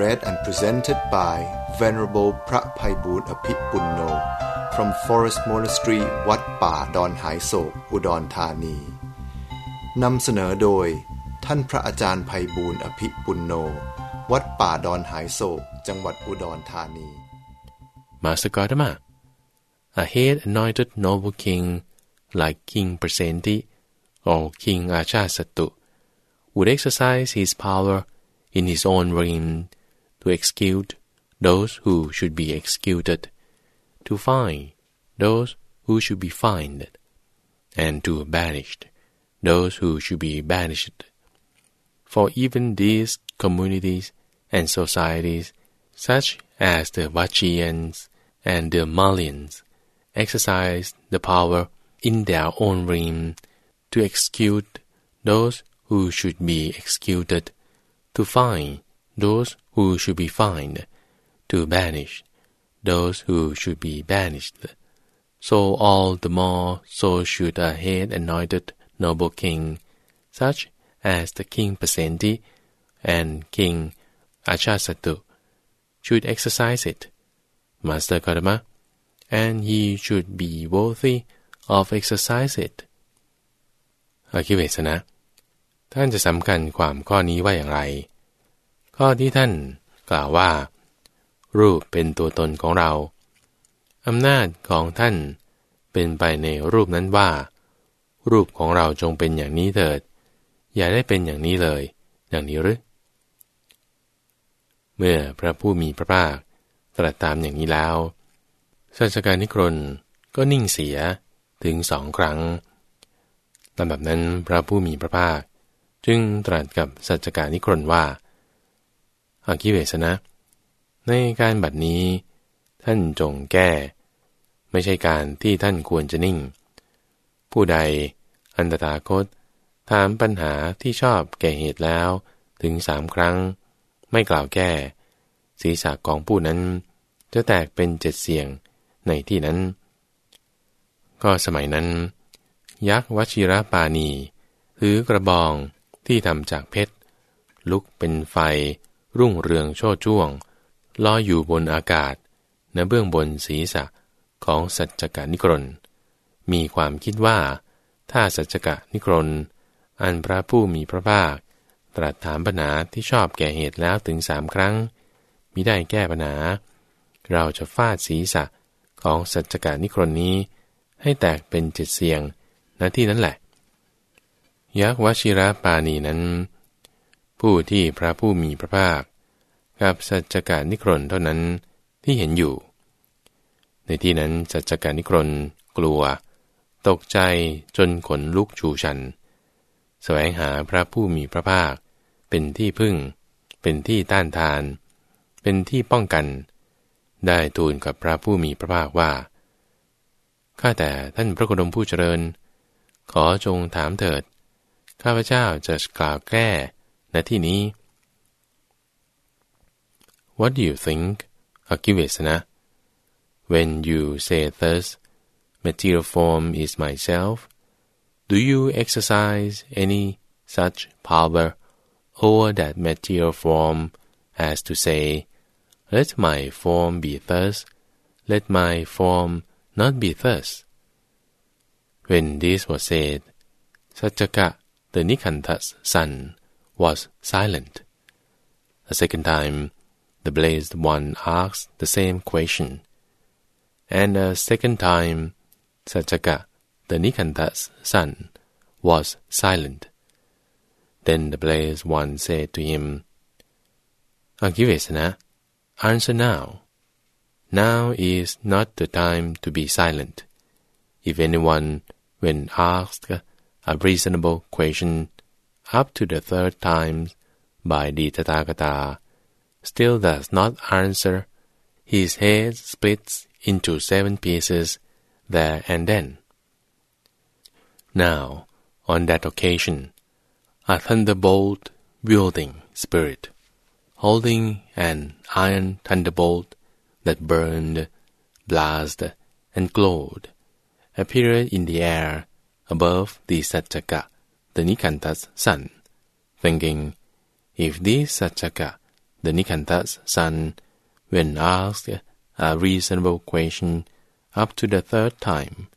read and presented by Venerable พระภัยบูรณ์อภิปุณโน from Forest Monastery วัดป่าดอนหายโศก อุดรธานี นำเสนอโดย ท่านพระอาจารย์ภัยบูรณ์อภิปุณโน วัดป่าดอนหายโศก จังหวัดอุดรธานี Master Gautama, a head anointed noble king like King Prasenti or King Ajasattu would exercise his power in his own realm to execute those who should be executed, to fine those who should be fined, and to banish those who should be banished. For even these communities and societies, such as the Vachians and the Malians, exercise the power in their own realm to execute those who should be executed, to fine those who should be fined, to banish those who should be banished. So all the more so should a head anointed noble king, such as the king Pasenti and king Ajasattu, should exercise it, Master Gautama, and he should be worthy of exercise it. อาคิเวสนะ ท่านจะสำคัญความข้อนี้ว่าอย่างไร ข้อที่ท่านกล่าวว่า รูปเป็นตัวตนของเรา อำนาจของท่านเป็นไปในรูปนั้นว่า รูปของเราจงเป็นอย่างนี้เถิด อย่าได้เป็นอย่างนี้เลย อย่างนี้หรือเมื่อพระผู้มีพระภาคตรัสตามอย่างนี้แล้วสัจการนิครนก็นิ่งเสียถึงสองครั้งลำดับนั้นพระผู้มีพระภาค จึงตรัสกับสัจการนิครนว่า อาคิเวสนะ ในการบัดนี้ ท่านจงแก้ ไม่ใช่การที่ท่านควรจะนิ่ง ผู้ใดอันตตาคต ถามปัญหาที่ชอบแก่เหตุแล้วถึงสามครั้ง ไม่กล่าวแก้ ศีรษะของผู้นั้น จะแตกเป็นเจ็ดเสียงในที่นั้น ก็สมัยนั้น ยักษ์วชิระปานีถือกระบองที่ทำจากเพชร ลุกเป็นไฟ รุ่งเรืองโชดช่วงลอยอยู่บนอากาศณเบื้องบนศีรษะของสัจจกานิกรนมีความคิดว่า ถ้าสัจจกะนิกรนอันพระผู้มีพระภาค ตรัสถามปัญหาที่ชอบแก่เหตุแล้วถึงสามครั้งมิได้แก้ปัญหา เราจะฟาดศีรษะของสัจจกานิครนนี้ ให้แตกเป็นเจ็ดเสียงณที่นั้นแหละ ยักษ์วชิระปานีนั้น ผู้ที่พระผู้มีพระภาค กับสัจจกานิครนเท่านั้นที่เห็นอยู่ ในที่นั้นสัจจกานิครนกลัว ตกใจจนขนลุกชูชัน แสวงหาพระผู้มีพระภาค เป็นที่พึ่ง เป็นที่ต้านทาน เป็นที่ป้องกัน ได้ทูลกับพระผู้มีพระภาคว่าข้าแต่ท่านพระโคดมผู้เจริญ ขอจงถามเถิด ข้าพเจ้าจะกล่าวแก้ ในที่นี้ What do you think, Akivesana, when you say thus, material form is myself? Do you exercise any such power over that material form as to say, let my form be thus, let my form not be thus? When this was said, Satchaka, the Nikanta's son, was silent. A second time, the blazed one asked the same question. And a second time, Satchaka, the Nikanta's son, was silent. Then the blazed one said to him, Agivesana, answer now. Now is not the time to be silent. If anyone, when asked a reasonable question, up to the third time by the Tathagata, still does not answer, his head splits into seven pieces there and then. Now, on that occasion, a thunderbolt wielding spirit, holding an iron thunderbolt that burned, blasted, and glowed, appeared in the air above the Satchaka, the Nikanta's son, thinking, if this Satchaka, the Nikanta's son, when asked a reasonable question up to the third time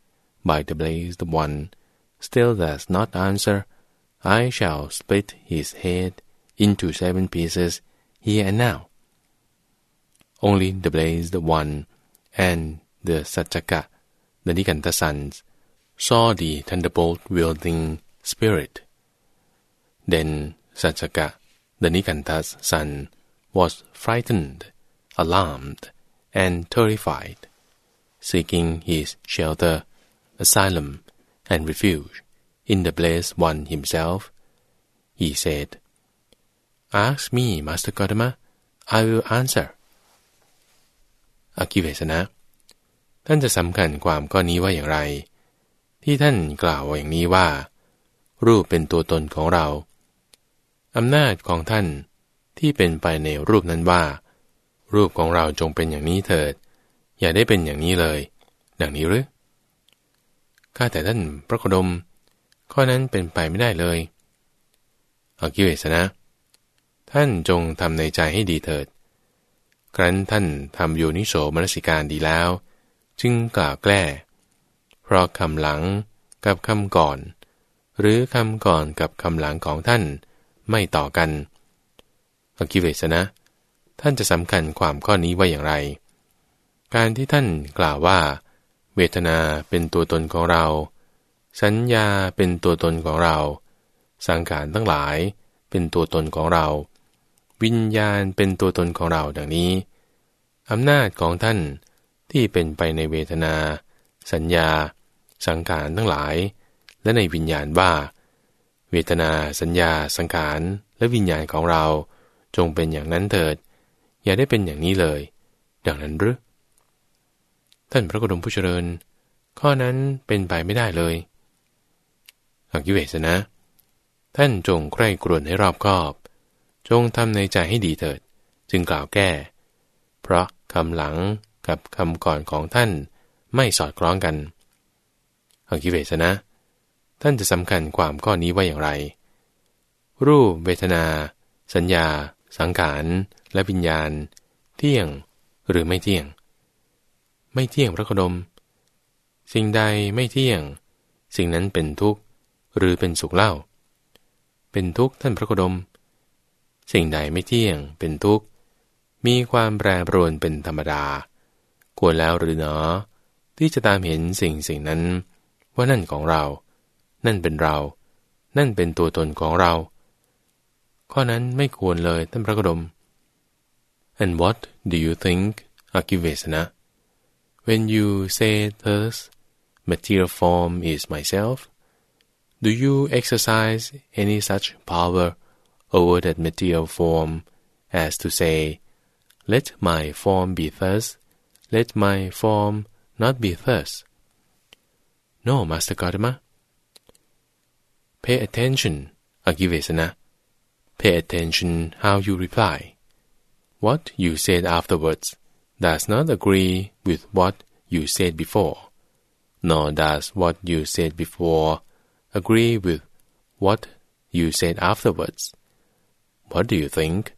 by the blazed one, still does not answer, I shall split his head into seven pieces here and now. Only the blazed one and the Satchaka, the Nikanta sons, saw the thunderbolt wielding spirit. Then Satchaka, the Nikanta's son, was frightened, alarmed, and terrified, seeking his shelter, asylum, and refuge in the blessed one himself. He said, Ask me, Master Gotama, I will answer. อคิเวสนะ ท่านจะสำคัญความข้อนี้ว่าอย่างไร ที่ท่านกล่าวอย่างนี้ว่า รูปเป็นตัวตนของเรา อำนาจของท่านที่เป็นไปในรูปนั้นว่า รูปของเราจงเป็นอย่างนี้เถิด อย่าได้เป็นอย่างนี้เลย ดังนี้หรือข้าแต่ท่านพระโคดม ข้อนั้นเป็นไปไม่ได้เลยอากิเวสนะ ท่านจงทำในใจให้ดีเถิด ครั้นท่านทำโยนิโสมนสิการดีแล้ว จึงกล่าวแกล้ เพราะคำหลังกับคำก่อน หรือคำก่อนกับคำหลังของท่านไม่ต่อกันอกิเวสนะ ท่านจะสำคัญความข้อนี้ว่าอย่างไร การที่ท่านกล่าวว่า เวทนาเป็นตัวตนของเรา สัญญาเป็นตัวตนของเรา สังขารทั้งหลายเป็นตัวตนของเรา วิญญาณเป็นตัวตนของเราดังนี้อำนาจของท่านที่เป็นไปในเวทนา สัญญา สังขารทั้งหลาย และในวิญญาณว่า เวทนา สัญญา สังขาร และวิญญาณของเรา จงเป็นอย่างนั้นเถิด อย่าได้เป็นอย่างนี้เลย ดังนั้นหรือท่านพระกรมผู้เจริญ ข้อนั้นเป็นไปไม่ได้เลยอักยุเวสนะ ท่านจงใคร่กรวนให้รอบคอบ จงทำในใจให้ดีเถิด จึงกล่าวแก้ เพราะคำหลังกับคำก่อนของท่านไม่สอดคล้องกันอักยุเวสนะ ท่านจะสำคัญความข้อนี้ว่าอย่างไร รูปเวทนา สัญญา สังขาร และวิญญาณ เที่ยงหรือไม่เที่ยง ไม่เที่ยงพระคดม สิ่งใดไม่เที่ยง สิ่งนั้นเป็นทุกข์หรือเป็นสุขเล่า เป็นทุกข์ท่านพระคดม สิ่งใดไม่เที่ยง เป็นทุกข์ มีความแปรปรวนเป็นธรรมดา ควรแล้วหรือเนาะที่จะตามเห็นสิ่งสิ่งนั้น ว่านั่นของเรา นั่นเป็นเรา นั่นเป็นตัวตนของเรา ข้อนั้นไม่ควรเลยท่านพระโคดม and what do you think อากิเวสนะ When you say thus, material form is myself, do you exercise any such power over that material form as to say, let my form be thus, let my form not be thus? No, Master Gotama. Pay attention, Agivesana. Pay attention how you reply. What you said afterwards does not agree with what you said before, nor does what you said before agree with what you said afterwards. What do you think?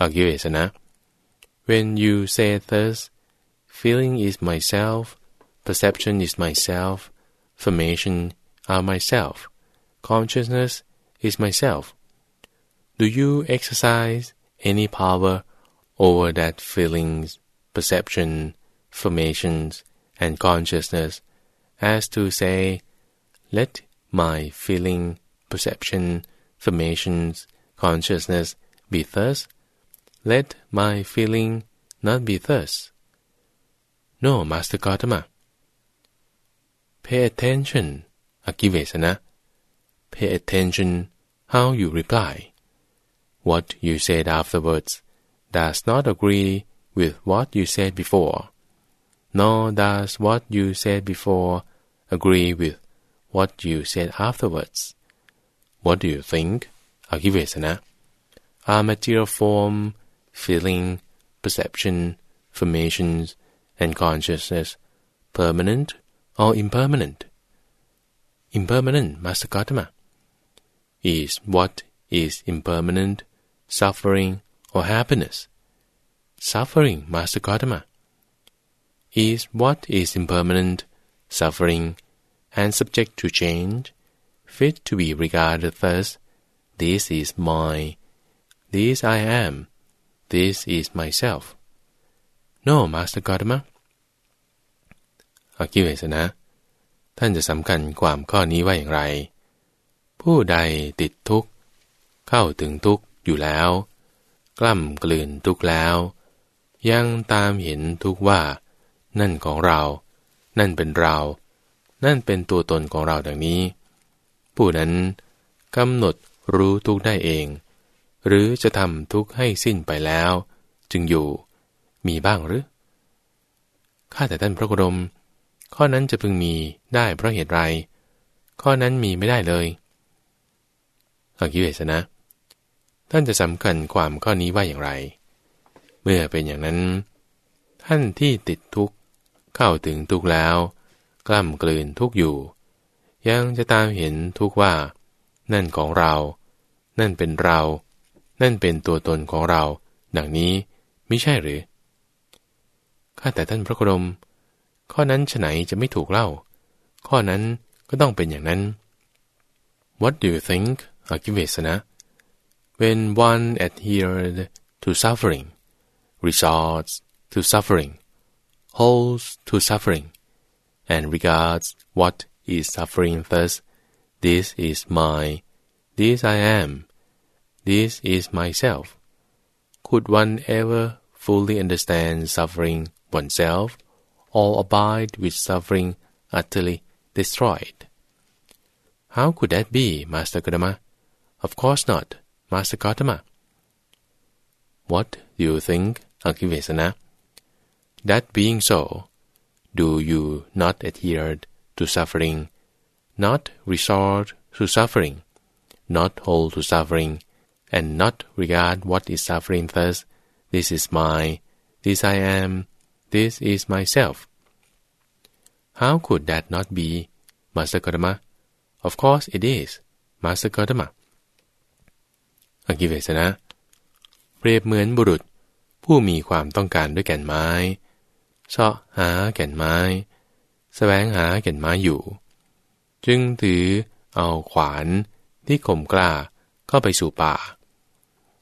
Agyesana. When you say thus, feeling is myself, perception is myself, formation are myself, consciousness is myself. Do you exercise any power over that feelings perception, formations, and consciousness, as to say, let my feeling, perception, formations, consciousness be thus, let my feeling not be thus. No, Master Gautama. Pay attention, Akivesana. Pay attention how you reply. What you said afterwards does not agree with what you said before, nor does what you said before agree with what you said afterwards. What do you think? Akivesana are material form, feeling, perception, formations, and consciousness permanent or impermanent? Impermanent, Master Gautama Is what is impermanent, suffering, or happiness? Suffering, Master Gautama. Is what is impermanent, suffering, and subject to change, fit to be regarded thus, this is my, this I am, this is myself. No, Master Gautama. อากิเวสนะ ท่านจะสำคัญความข้อนี้ว่าอย่างไร ผู้ใดติดทุกข์ เข้าถึงทุกข์อยู่แล้ว กล้ำกลืนทุกข์แล้ว ยังตามเห็นทุกข์ว่า นั่นของเรา นั่นเป็นเรา นั่นเป็นตัวตนของเราดังนี้ ผู้นั้นกำหนดรู้ทุกข์ได้เอง หรือจะทำทุกข์ให้สิ้นไปแล้ว จึงอยู่มีบ้างหรือข้าแต่ท่านพระโคดมข้อนั้นจะพึงมีได้เพราะเหตุไร ข้อนั้นมีไม่ได้เลย อากิเวสนะ ท่านจะสำคัญความข้อนี้ว่าอย่างไร เมื่อเป็นอย่างนั้น ท่านที่ติดทุกข์เข้าถึงทุกข์แล้ว กล้ำกลืนทุกข์อยู่ ยังจะตามเห็นทุกข์ว่า นั่นของเรา นั่นเป็นเรา นั่นเป็นตัวตนของเรา ดังนี้ไม่ใช่หรือข้าแต่ท่านพระโคดม ข้อนั้นฉไหนจะไม่ถูกเล่า ข้อนั้นก็ต้องเป็นอย่างนั้น What do you think, Akivesana? When one adhered to suffering, resorts to suffering, holds to suffering, and regards what is suffering thus, this is my, this I am, this is myself. Could one ever fully understand suffering oneself or abide with suffering utterly destroyed. How could that be, Master Gautama? Of course not, Master Gautama. What do you think, Akivesana? That being so, do you not adhere to suffering, not resort to suffering, not hold to suffering, and not regard what is suffering thus, this is my, this I am, this is myself. How could that not be, Master Gotama? Of course it is, Master Gotama. อกิเวสนะ เปรียบเหมือนบุรุษผู้มีความต้องการด้วยแก่นไม้เสาะหาแก่นไม้สแสวงหาแก่นไม้อยู่ จึงถือเอาขวานที่ข่มกล้าเข้าไปสู่ป่า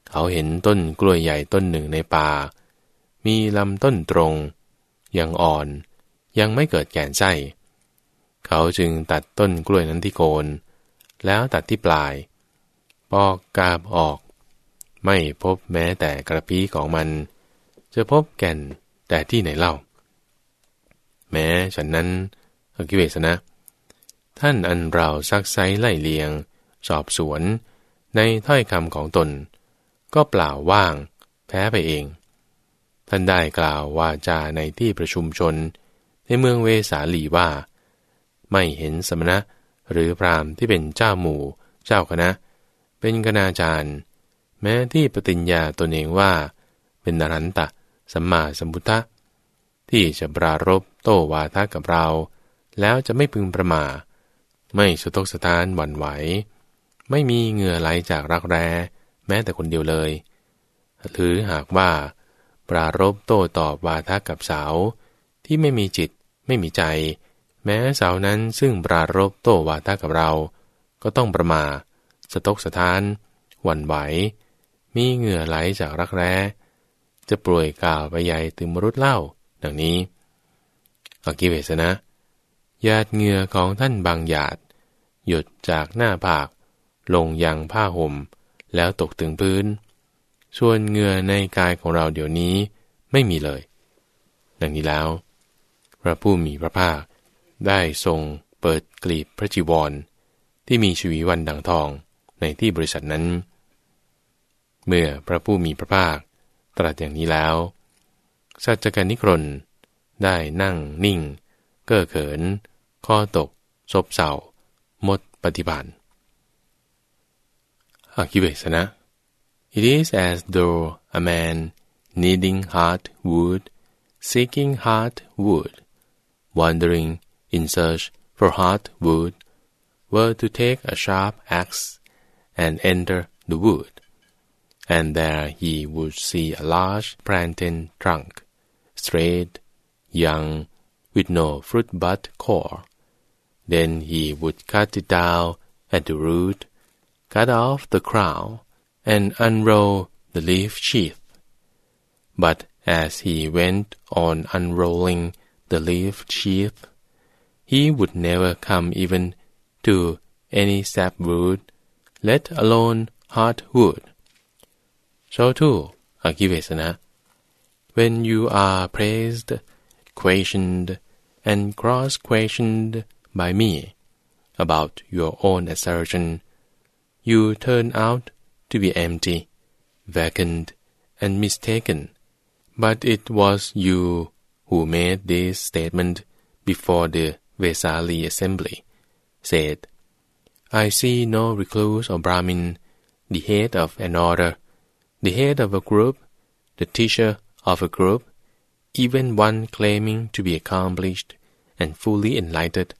เขาเห็นต้นกล้วยใหญ่ต้นหนึ่งในป่า มีลำต้นตรง ยังอ่อนยังไม่เกิดแก่นไส้ เขาจึงตัดต้นกล้วยนั้นที่โคน แล้วตัดที่ปลาย ปอกกาบออก ไม่พบแม้แต่กระพี้ของมัน จะพบแก่นแต่ที่ไหนเล่า แม้ฉันนั้นอกิเวสนะ ท่านอันเราซักไซไล่เลียง สอบสวน ในถ้อยคำของตน ก็เปล่าว่าง แพ้ไปเอง ท่านได้กล่าววาจาในที่ประชุมชน ในเมืองเวสาลีว่า ไม่เห็นสมณะหรือพรามที่เป็นเจ้าหมู่ เจ้าคณะ เป็นคณาจารย์ แม้ที่ปฏิญญาตนเองว่า เป็นนรันตะ สัมมาสัมพุทธะที่จะปรารบโตวาทะกับเรา แล้วจะไม่พึงประมาไม่สะทกสะท้านหวั่นไหว ไม่มีเหงื่อไหลจากรักแร้ แม้แต่คนเดียวเลย หรือหากว่า ปรารบโต้ตอบวาทะกับสาวที่ไม่มีจิต ไม่มีใจ แม้สาวนั้นซึ่งปรารบโต้วาทะกับเรา ก็ต้องประมา สตกสถาน หวั่นไหว มีเหงื่อไหลจากรักแร้ จะป่วยกล่าวไปใหญ่ถึงมรุษเล่า ดังนี้อกิเวสนะหยาดเหงื่อของท่านบางหยาด หยดจากหน้าผาก ลงยังผ้าห่ม แล้วตกถึงพื้น ส่วนเหงื่อในกายของเราเดี๋ยวนี้ไม่มีเลย ดังนี้แล้ว พระผู้มีพระภาคได้ทรงเปิดกลีบพระจีวร ที่มีชีวีวันดังทอง ในที่บริษัทนั้น เมื่อพระผู้มีพระภาคตรัสอย่างนี้แล้ว สัจจการนิครนได้นั่งนิ่ง เก้อเขิน ข้อตก ซบเศร้าหมดปฏิบัติอากิเวสนะ It is as though a man needing hard wood, seeking hard wood, wandering in search for hard wood, were to take a sharp axe and enter the wood, and there he would see a large plantain trunk, straight, young, with no fruit but core. Then he would cut it down at the root, cut off the crown, and unroll the leaf sheath. But as he went on unrolling the leaf sheath, he would never come even to any sapwood, let alone hardwood. So too, Akivesana, when you are praised, questioned, and cross-questioned by me about your own assertion, you turn out to be empty, vacant, and mistaken. But it was you who made this statement before the Vesali assembly, said, I see no recluse or Brahmin, the head of an order, the head of a group, the teacher of a group, even one claiming to be accomplished and fully enlightened,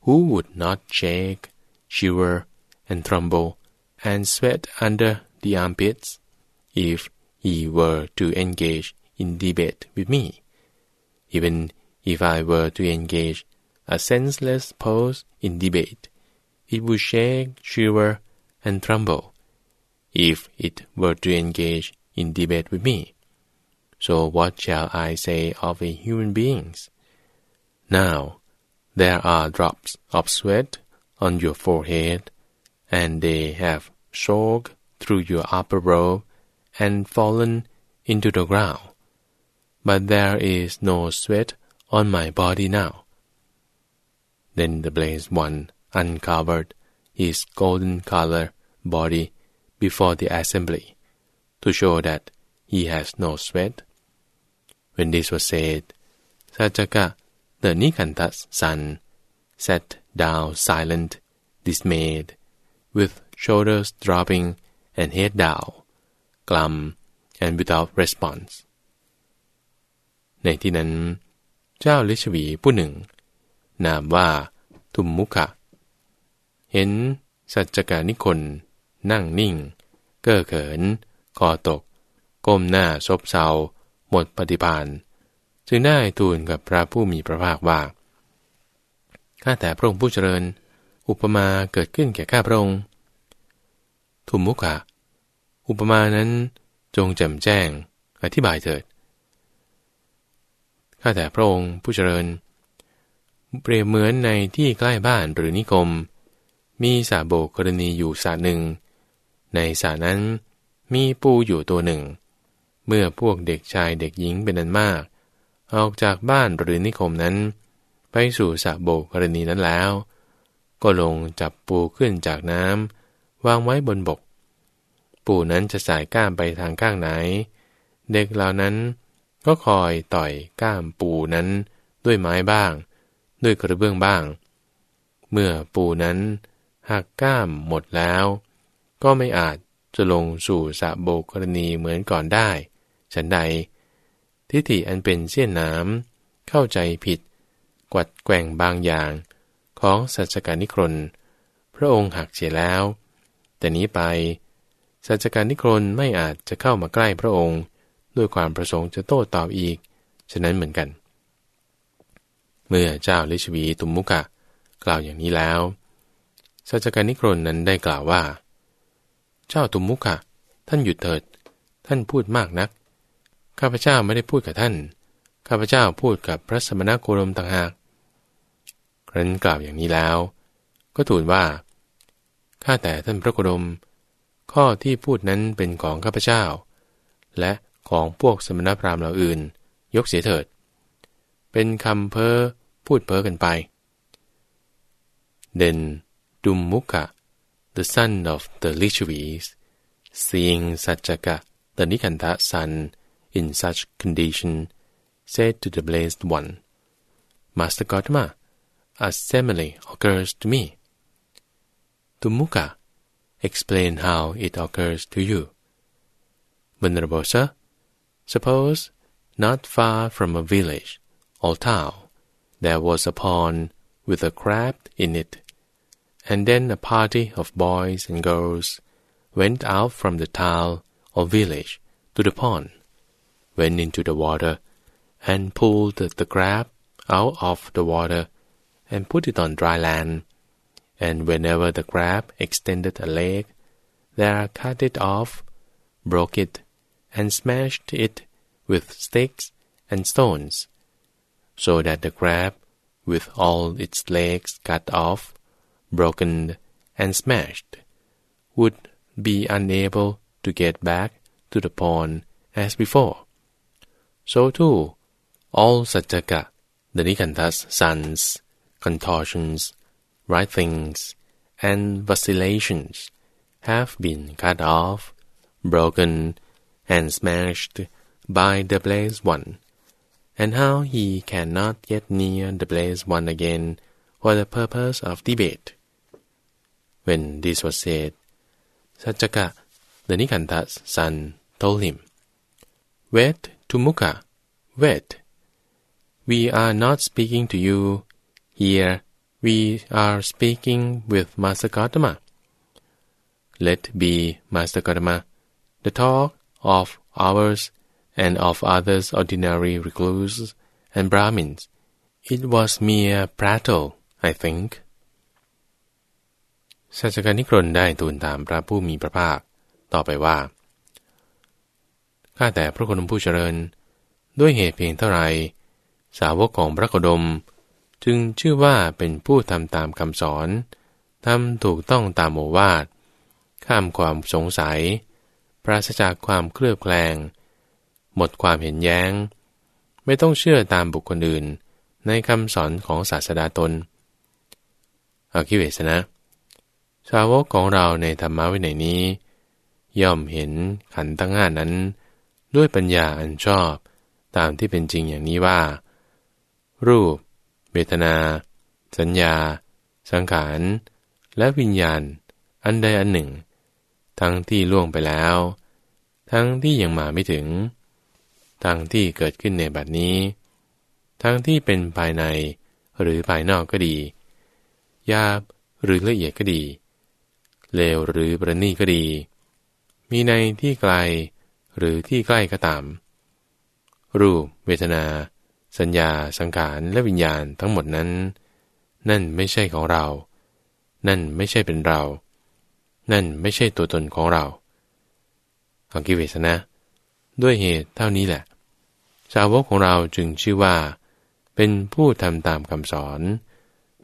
who would not shake, shiver, and tremble, and sweat under the armpits, if he were to engage in debate with me. Even if I were to engage a senseless pose in debate, it would shake, shiver, and tremble, if it were to engage in debate with me. So what shall I say of a human beings? Now, there are drops of sweat on your forehead, and they have soaked through your upper robe and fallen into the ground. But there is no sweat on my body now. Then the blessed one uncovered his golden color body before the assembly to show that he has no sweat. When this was said, Sajaka, the Nikanta's son, sat down silent, dismayed, with shoulders dropping and head down, glum and without response. ในที่นั้น เจ้าลิชวีผู้หนึ่ง นามว่าทุมมุขะ เห็นสัจจการนิคนนั่งนิ่ง เก้อเขินคอตก ก้มหน้าซบเซาหมดปฏิพานจึงได้ทูลกับพระผู้มีพระภาคว่าข้าแต่พระองค์ผู้เจริญ อุปมาเกิดขึ้นแก่ข้าพระองค์ทุมมุขะอุปมานั้นจงแจ่มแจ้ง อธิบายเถิด ข้าแต่พระองค์ผู้เจริญ เปรียบเหมือนในที่ใกล้บ้านหรือนิคม มีสาโบกรณีอยู่สาหนึ่ง ในสานั้นมีปูอยู่ตัวหนึ่ง เมื่อพวกเด็กชายเด็กหญิงเป็นอันมาก ออกจากบ้านหรือนิคมนั้น ไปสู่สาโบกรณีนั้นแล้ว ก็ลงจับปูขึ้นจากน้ำวางไว้บนบก ปูนั้นจะสายก้ามไปทางข้างไหน เด็กเหล่านั้นก็คอยต่อยก้ามปูนั้นด้วยไม้บ้าง ด้วยกระเบื้องบ้าง เมื่อปูนั้น หักก้ามหมดแล้ว ก็ไม่อาจจะลงสู่สะโบกรณีเหมือนก่อนได้ ฉันใด ทิฏฐิอันเป็นเสี้ยนน้ำเข้าใจผิด กวัดแกว่งบางอย่างของสัจการนิครนพระองค์หักเสียแล้ว แต่นี้ไป สัจการนิครนไม่อาจจะเข้ามาใกล้พระองค์ ด้วยความประสงค์จะโต้ตอบอีก ฉะนั้นเหมือนกัน เมื่อเจ้าลิชวีตุมมุกะ กล่าวอย่างนี้แล้ว สัจการนิครนนั้นได้กล่าวว่า เจ้าตุมมุกะท่านหยุดเถิด ท่านพูดมากนัก ข้าพเจ้าไม่ได้พูดกับท่าน ข้าพเจ้าพูดกับพระสมณโคดมต่างหากครั้นกล่าวอย่างนี้แล้ว ก็ทูลว่า ข้าแต่ท่านพระโคดม ข้อที่พูดนั้นเป็นของข้าพเจ้า และของพวกสมณพราหมณ์เหล่าอื่น ยกเสียเถิด เป็นคำเพ้อพูดเพ้อกันไป Then Dummukha, the son of the Lichavis, seeing Sajjaka, the Nikanta son, in such condition, said to the blessed one, Master Gautama, a simile occurs to me. To Mukha, explain how it occurs to you. Venerable sir, suppose not far from a village or town there was a pond with a crab in it, and then a party of boys and girls went out from the town or village to the pond, went into the water, and pulled the crab out of the water and put it on dry land. And whenever the crab extended a leg, they cut it off, broke it, and smashed it with sticks and stones, so that the crab, with all its legs cut off, broken, and smashed, would be unable to get back to the pond as before. So too, all Sajjaka, the Nikanta's sons, contortions, writhings, and vacillations have been cut off, broken, and smashed by the Blaze one, and how he cannot get near the Blaze one again for the purpose of debate. When this was said, Sajjaka, the Nikanta's son, told him, Wait to Mukha, wait. We are not speaking to you here. We are speaking with Master Gautama. Let be, Master Gautama, the talk of ours and of others ordinary recluses and Brahmins. It was mere prattle, I think. สัจการนิครนได้ทูลถามพระผู้มีพระภาค ต่อไปว่า ข้าแต่พระคุณผู้เจริญ ด้วยเหตุเพียงเท่าไร สาวกของพระโคดม จึงชื่อว่าเป็นผู้ทำตามคำสอนทำถูกต้องตามโมวาท ข้ามความสงสัย ปราศจากความเคลือบแคลง หมดความเห็นแย้ง ไม่ต้องเชื่อตามบุคคลอื่น ในคำสอนของศาสดาตนอาคิเวสนะาวกของเราในธรรมะวินัยนี้ ย่อมเห็นขันธ์ทั้งห้านั้น ด้วยปัญญาอันชอบตามที่เป็นจริงอย่างนี้ว่า รูป เวทนา สัญญา สังขาร และวิญญาณ อันใดอันหนึ่ง ทั้งที่ล่วงไปแล้ว ทั้งที่ยังมาไม่ถึง ทั้งที่เกิดขึ้นในบัดนี้ ทั้งที่เป็นภายในหรือภายนอกก็ดียาบหรือละเอียดก็ดี เลวหรือประณีก็ดี มีในที่ไกลหรือที่ใกล้ก็ตาม รูป เวทนา สัญญา สังขารและวิญญาณทั้งหมดนั้น นั่นไม่ใช่ของเรา นั่นไม่ใช่เป็นเรา นั่นไม่ใช่ตัวตนของเราอังกิเวสนะ ด้วยเหตุเท่านี้แหละ สาวกของเราจึงชื่อว่า เป็นผู้ทำตามคำสอน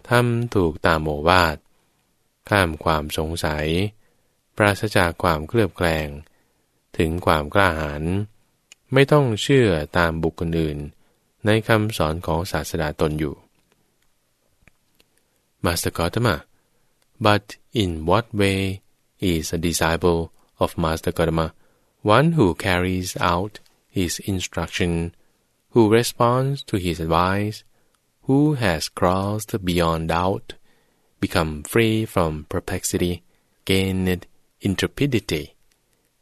ทำถูกตามโมวาท ข้ามความสงสัย ปราศจากความเคลือบแคลง ถึงความกล้าหาญไม่ต้องเชื่อตามบุคคลอื่น ในคำสอนของศาสดาตนอยู่ Master Gautama but in what way is a disciple of Master Gautama one who carries out his instruction who responds to his advice who has crossed beyond doubt become free from perplexity, gain intrepidity,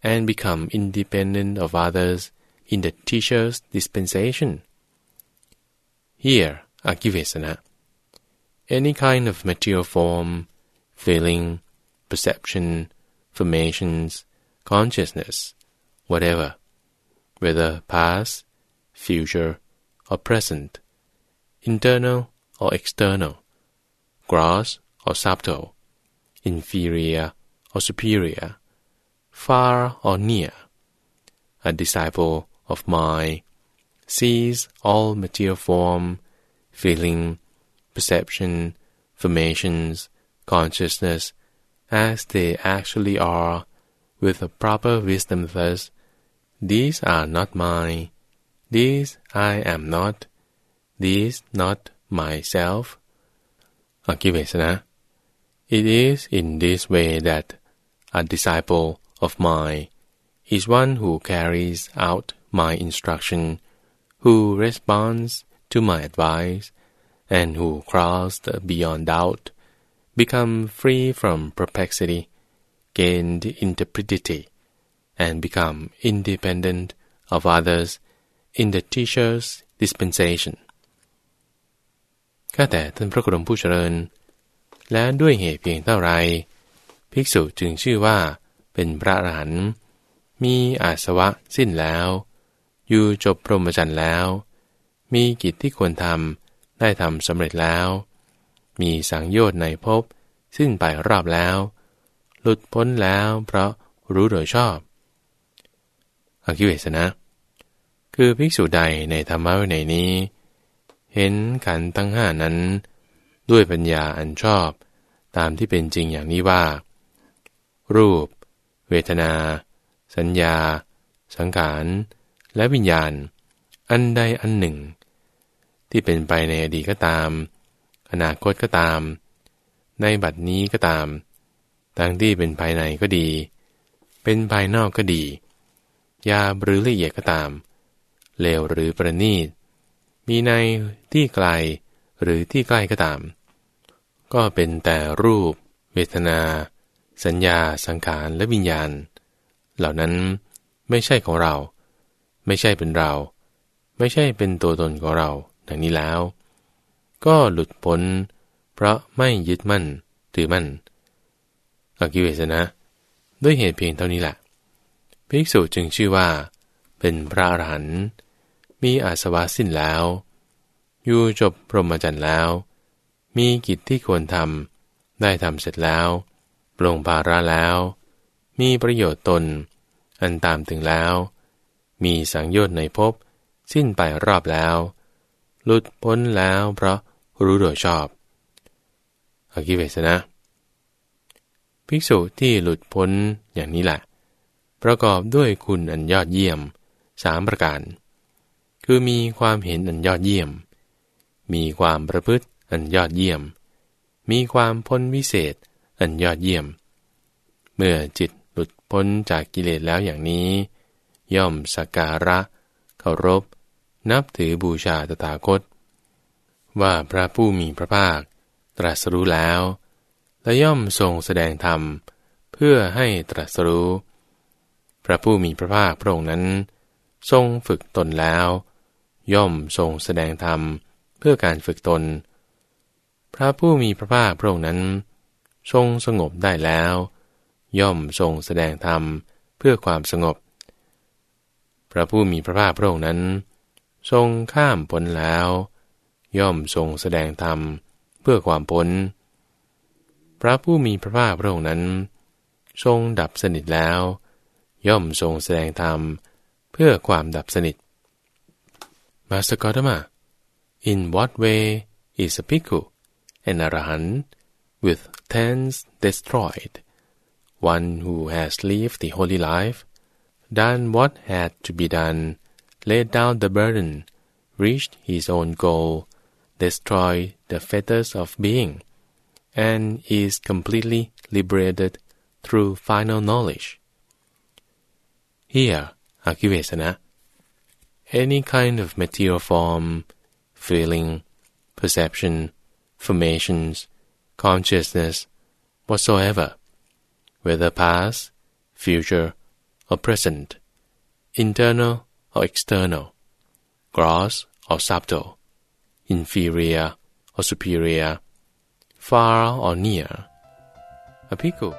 and become independent of others in the teacher's dispensation. Here, Akivesana, any kind of material form, feeling, perception, formations, consciousness, whatever, whether past, future, or present, internal or external, gross or subtle, inferior or superior, far or near. A disciple of mine sees all material form, feeling, perception, formations, consciousness, as they actually are, with a proper wisdom thus, these are not mine, these I am not, these not myself. อกิเวสนะ It is in this way that a disciple of mine is one who carries out my instruction, who responds to my advice, and who crossed beyond doubt, become free from perplexity, gained intrepidity, and become independent of others in the teacher's dispensation ข้าแต่ท่านพระกรมผู้เจริญ และด้วยเหตุเพียงเท่าไร ภิกษุจึงชื่อว่าเป็นพระอรหันต์มีอาสวะสิ้นแล้ว อยู่จบพรหมจรรย์แล้ว มีกิจที่ควรทำได้ทำสำเร็จแล้ว มีสังโยชน์ในภพสิ้นไปรอบแล้ว หลุดพ้นแล้วเพราะรู้โดยชอบอคิเวสนะ คือภิกษุใดในธรรมะวินัยนี้ เห็นขันทั้งห้านั้น ด้วยปัญญาอันชอบ ตามที่เป็นจริงอย่างนี้ว่า รูป เวทนา สัญญา สังขาร และวิญญาณ อันใดอันหนึ่ง ที่เป็นไปในอดีตก็ตาม อนาคตก็ตาม ในบัดนี้ก็ตามทั้งที่เป็นภายในก็ดี เป็นภายนอกก็ดียาหรือละเอียดก็ตามเลวหรือประณีต มีในที่ไกล หรือที่ใกล้ก็ตาม ก็เป็นแต่รูป เวทนา สัญญา สังขารและวิญญาณ เหล่านั้นไม่ใช่ของเรา ไม่ใช่เป็นเรา ไม่ใช่เป็นตัวตนของเราดังนี้แล้ว ก็หลุดพ้น เพราะไม่ยึดมั่นถือมั่นอกิเวสนะด้วยเหตุเพียงเท่านี้แหละภิกษุจึงชื่อว่า เป็นพระอรหันต์มีอาสวะสิ้นแล้ว อยู่จบพรหมจรรย์แล้ว มีกิจที่ควรทำได้ทำเสร็จแล้วปลงภาระแล้ว มีประโยชน์ตน อันตามถึงแล้ว มีสังโยชน์ในภพสิ้นไปรอบแล้ว หลุดพ้นแล้วเพราะรู้โดยชอบอกิเวสนะ ภิกษุที่หลุดพ้นอย่างนี้แหละประกอบด้วยคุณอันยอดเยี่ยมสามประการ คือมีความเห็นอันยอดเยี่ยม มีความประพฤติอันยอดเยี่ยม มีความพ้นวิเศษอันยอดเยี่ยม เมื่อจิตหลุดพ้นจากกิเลสแล้วอย่างนี้ ย่อมสักการะ เคารพ นับถือบูชาตถาคต ว่าพระผู้มีพระภาค ตรัสรู้แล้ว และย่อมทรงแสดงธรรม เพื่อให้ตรัสรู้ พระผู้มีพระภาคพระองค์นั้น ทรงฝึกตนแล้ว ย่อมทรงแสดงธรรมเเพื่อการฝึกตน พระผู้มีพระภาคพระองค์นั้น ทรงสงบได้แล้ว ย่อมทรงแสดงธรรมเพื่อความสงบ พระผู้มีพระภาคพระองค์นั้น ทรงข้ามพ้นแล้ว ย่อมทรงแสดงธรรมเพื่อความพ้น พระผู้มีพระภาคพระองค์นั้น ทรงดับสนิทแล้ว ย่อมทรงแสดงธรรมเพื่อความดับสนิท Master Gautama in what way is a bhikkhu an arahant with tens destroyed? One who has lived the holy life done what had to be done laid down the burden reached his own goal destroyed the fetters of being and is completely liberated through final knowledge. Here, Akivesana, any kind of material form, feeling, perception, formations, consciousness, whatsoever, whether past, future, or present, internal or external, gross or subtle, inferior or superior, far or near. A piku